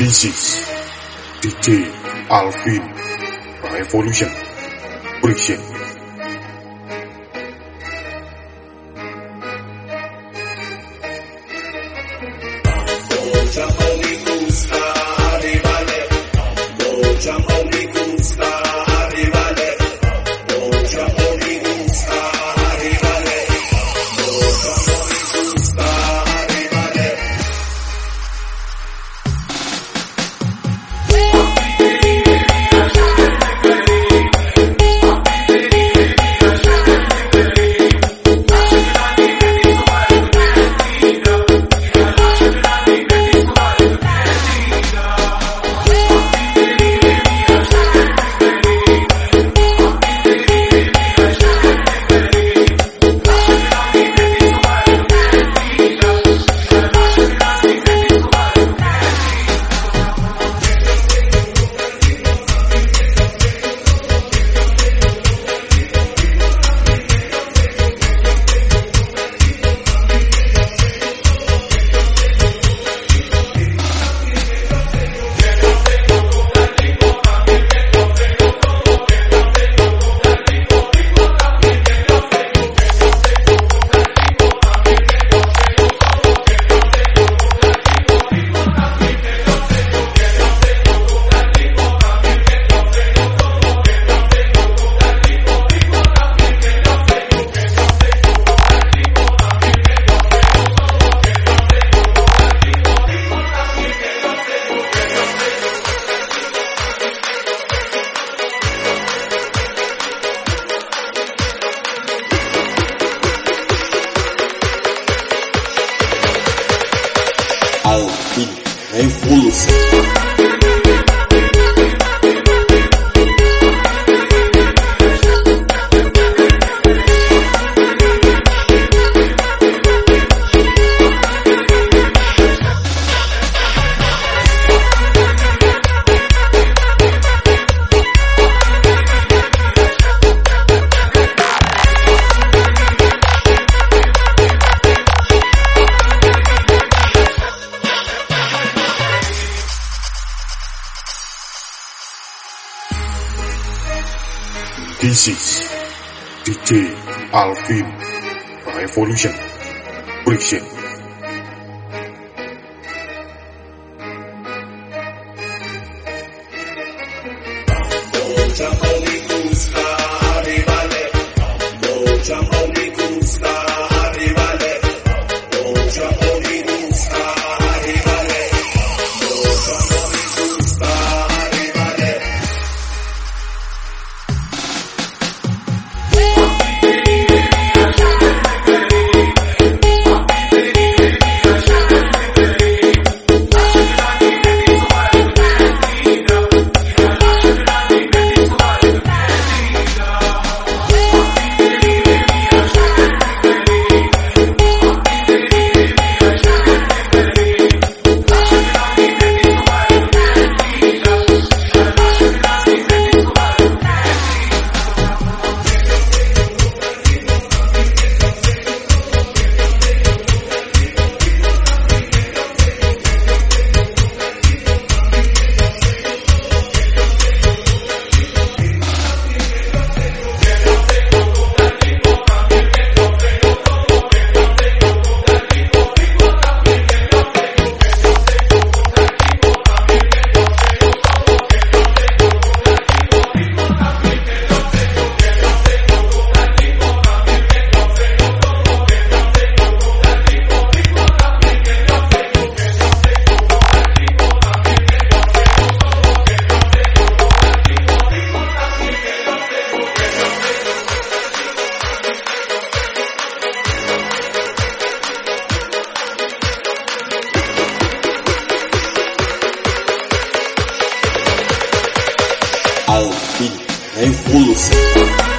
This is DJ Alvin Revolution Present. Revolution. This is DJ Alvin Revolution Friction. Jump ao filho, é impulso.